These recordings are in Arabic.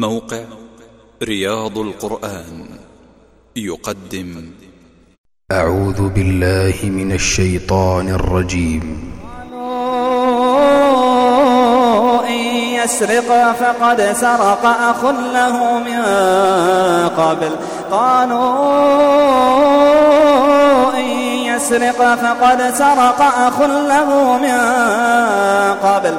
موقع رياض القرآن يقدم. أعوذ بالله من الشيطان الرجيم. إن يسرق فقد سرق أخ له من قبل. قالوا إن يسرق فقد سرق أخ له من قبل.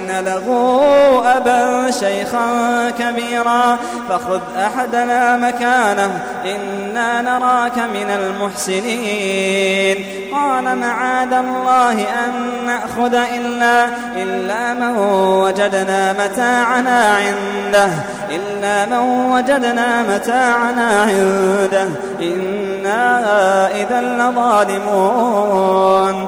له أبا شيخا كبيرا. فخذ أحدنا مكانه إنا نراك من المحسنين. قال معاذ الله أن نأخذ إلا, إلا من وجدنا متاعنا عنده. إلا من وجدنا متاعنا عنده. إنا إذا لظالمون.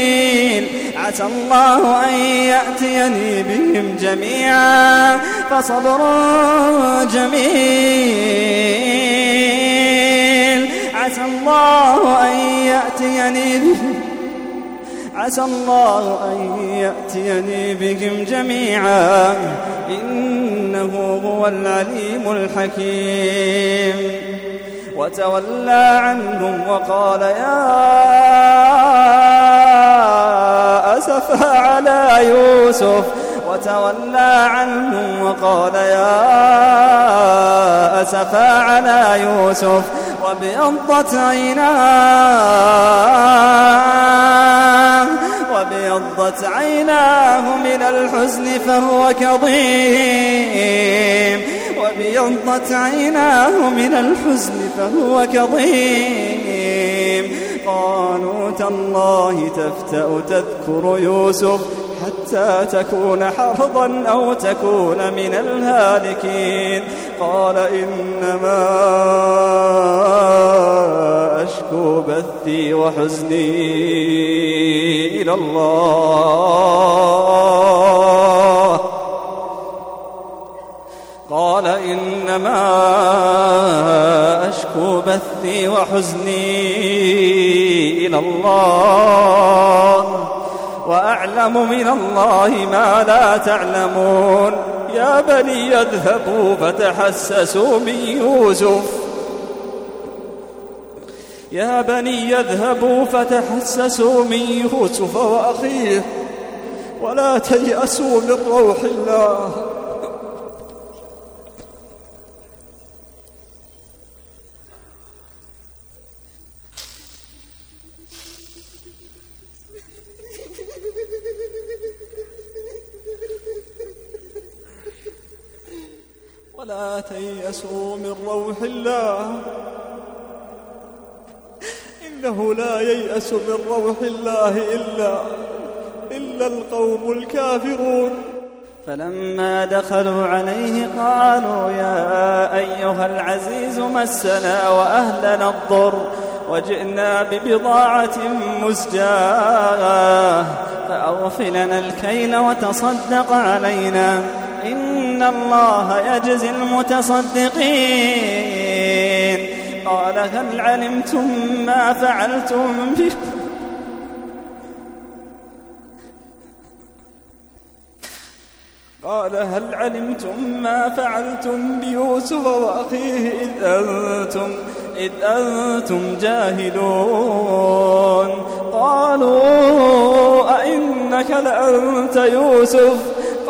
عسى الله أن يأتيني بهم جميعا فصبر جميل. عسى الله أن يأتيني بهم عسى الله أن يأتيني بهم جميعا. إنه هو العليم الحكيم. وتولى عنهم وقال يا يوسف وتولى عنهم وقال يا أسفا على يوسف وابيضت عيناه وابيضت عيناه من الحزن فهو كظيم وابيضت عيناه من الحزن فهو كظيم. قالوا تالله تفتأ تذكر يوسف حتى تكون حرضا أو تكون من الهالكين. قال إنما أشكو بثي وحزني إلى الله. قال إنما أشكو بثي وحزني إلى الله. وأعلم من الله ما لا تعلمون. يا بني اذهبوا فتحسسوا من يوسف. يا بني اذهبوا فتحسسوا من يوسف وأخيه. ولا تيأسوا من روح الله. ولا تيأسوا من روح الله. إنه لا ييأس من روح الله إلا إلا القوم الكافرون. فلما دخلوا عليه قالوا يا أيها العزيز مسنا وأهلنا الضر وجئنا ببضاعة مزجاة فأوفلنا الكيل وتصدق علينا. إن الله يجزي المتصدقين. قال هل علمتم ما فعلتم بكم قال هل علمتم ما فعلتم بيوسف وأخيه إذ أنتم إذ أنتم جاهلون؟ قالوا أئنك لأنت يوسف.